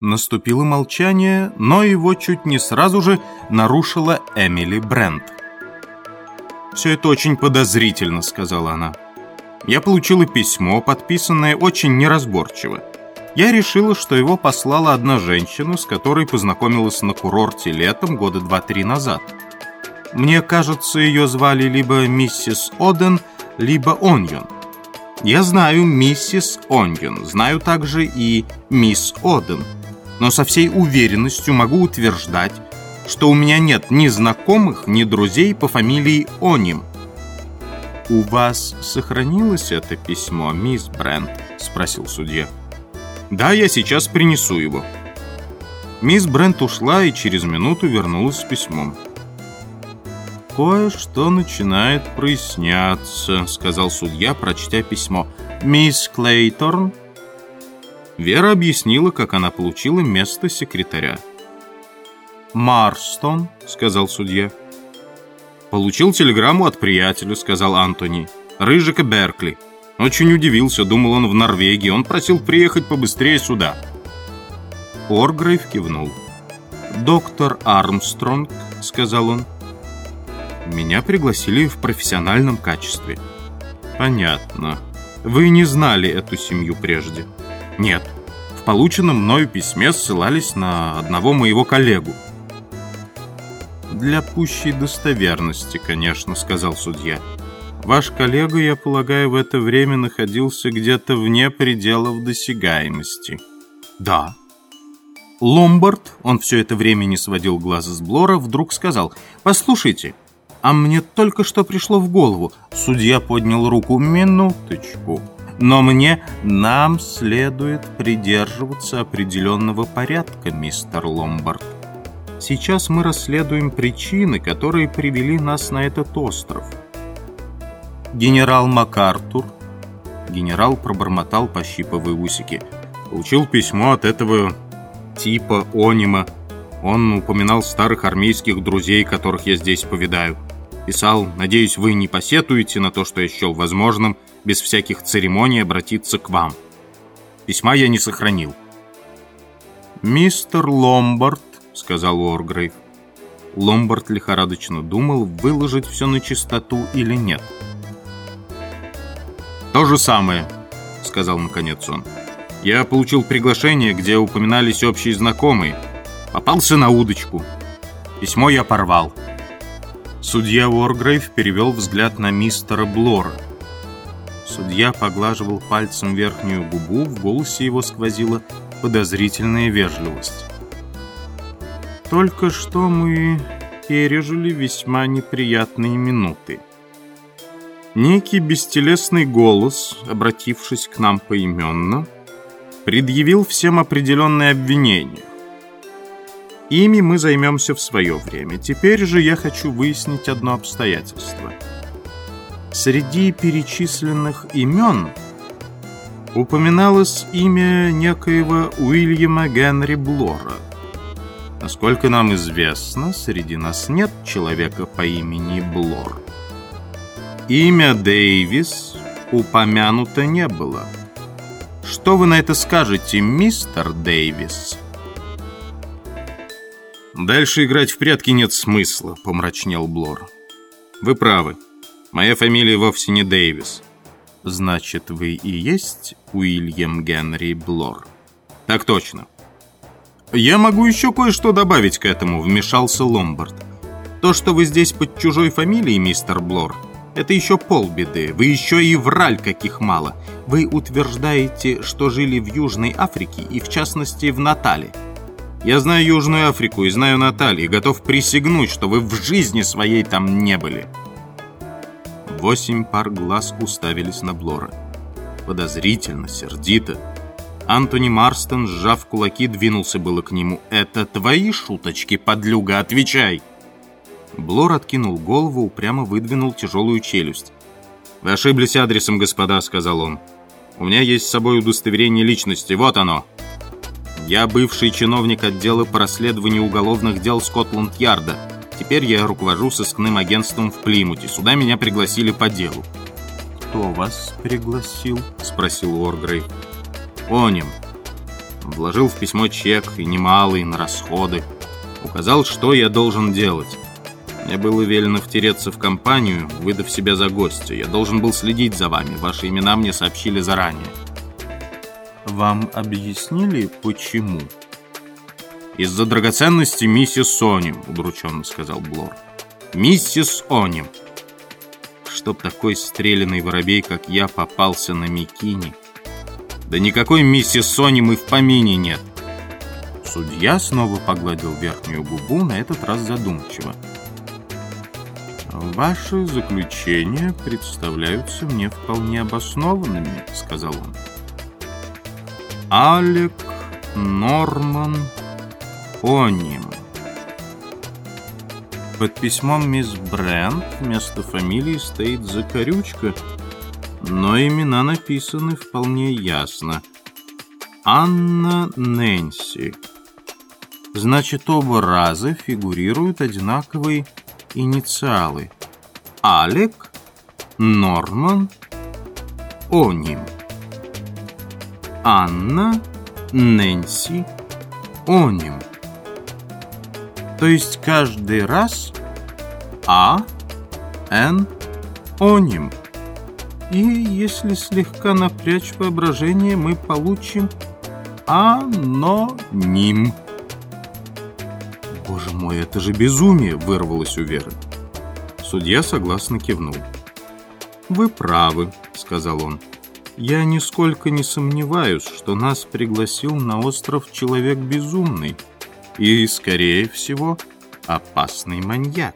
Наступило молчание, но его чуть не сразу же нарушила Эмили Брент. «Все это очень подозрительно», — сказала она. «Я получила письмо, подписанное очень неразборчиво. Я решила, что его послала одна женщина, с которой познакомилась на курорте летом года два-три назад. Мне кажется, ее звали либо миссис Оден, либо Оньон. Я знаю миссис Оньон, знаю также и мисс Оден, но со всей уверенностью могу утверждать, что у меня нет ни знакомых, ни друзей по фамилии Оним. «У вас сохранилось это письмо, мисс Брент?» — спросил судья. «Да, я сейчас принесу его». Мисс Брент ушла и через минуту вернулась с письмом. «Кое-что начинает проясняться», — сказал судья, прочтя письмо. «Мисс Клейторн?» Вера объяснила, как она получила место секретаря. «Марстон», — сказал судья. «Получил телеграмму от приятеля», — сказал Антони. «Рыжика Беркли. Очень удивился, думал он в Норвегии. Он просил приехать побыстрее сюда». Оргрейв кивнул. «Доктор Армстронг», — сказал он. «Меня пригласили в профессиональном качестве». «Понятно. Вы не знали эту семью прежде?» «Нет. В полученном мною письме ссылались на одного моего коллегу». «Для пущей достоверности, конечно», — сказал судья. «Ваш коллега, я полагаю, в это время находился где-то вне пределов досягаемости». «Да». Ломбард, он все это время не сводил глаза с Блора, вдруг сказал, «Послушайте, а мне только что пришло в голову». Судья поднял руку, «Минуточку». Но мне, нам следует придерживаться определенного порядка, мистер Ломбард. Сейчас мы расследуем причины, которые привели нас на этот остров. Генерал МакАртур, генерал пробормотал, пощипывая усики, получил письмо от этого типа Онима. Он упоминал старых армейских друзей, которых я здесь повидаю. Писал, надеюсь, вы не посетуете на то, что я счел возможным, без всяких церемоний обратиться к вам. Письма я не сохранил. «Мистер Ломбард сказал Уоргрейв. Ломбард лихорадочно думал, выложить все на чистоту или нет. «То же самое», — сказал наконец он. «Я получил приглашение, где упоминались общие знакомые. Попался на удочку. Письмо я порвал». Судья Уоргрейв перевел взгляд на мистера Блора. Судья поглаживал пальцем верхнюю губу, в голосе его сквозила подозрительная вежливость. Только что мы пережили весьма неприятные минуты. Некий бестелесный голос, обратившись к нам поименно, предъявил всем определенные обвинения. Ими мы займемся в свое время. Теперь же я хочу выяснить одно обстоятельство. Среди перечисленных имен упоминалось имя некоего Уильяма Генри Блора – Насколько нам известно, среди нас нет человека по имени Блор. Имя Дэвис упомянуто не было. Что вы на это скажете, мистер Дэвис? Дальше играть в прятки нет смысла, помрачнел Блор. Вы правы. Моя фамилия вовсе не Дэвис. Значит, вы и есть Уильям Генри Блор? Так точно. «Я могу еще кое-что добавить к этому», — вмешался Ломбард. «То, что вы здесь под чужой фамилией, мистер Блор, это еще полбеды. Вы еще и враль каких мало. Вы утверждаете, что жили в Южной Африке и, в частности, в Натале. Я знаю Южную Африку и знаю Натали, и готов присягнуть, что вы в жизни своей там не были». Восемь пар глаз уставились на Блора. Подозрительно, сердито, Антони Марстон, сжав кулаки, двинулся было к нему. «Это твои шуточки, подлюга, отвечай!» Блор откинул голову, упрямо выдвинул тяжелую челюсть. «Вы ошиблись адресом, господа», — сказал он. «У меня есть с собой удостоверение личности, вот оно». «Я бывший чиновник отдела по расследованию уголовных дел Скотланд-Ярда. Теперь я руковожу сыскным агентством в Плимуте. Сюда меня пригласили по делу». «Кто вас пригласил?» — спросил Уоргрейв. Оним. Вложил в письмо чек и немалый на расходы. Указал, что я должен делать. Мне было велено втереться в компанию, выдав себя за гостя. Я должен был следить за вами. Ваши имена мне сообщили заранее. Вам объяснили, почему? Из-за драгоценности миссис Оним, удрученно сказал Блор. Миссис Оним. Чтоб такой стрелянный воробей, как я, попался на Микини. Да никакой миссис Оним и в помине нет. Судья снова погладил верхнюю губу, на этот раз задумчиво. «Ваши заключения представляются мне вполне обоснованными», — сказал он. «Алек Норман Оним». Под письмом мисс Брент вместо фамилии стоит закорючка, но имена написаны вполне ясно. Анна Нэнси. Значит, оба раза фигурируют одинаковые инициалы. Алек, Норман, Оним. Анна, Нэнси, Оним. То есть каждый раз А, Н, Оним. И если слегка напрячь воображение, мы получим аноним. «Боже мой, это же безумие!» — вырвалось у Веры. Судья согласно кивнул. «Вы правы», — сказал он. «Я нисколько не сомневаюсь, что нас пригласил на остров человек безумный и, скорее всего, опасный маньяк».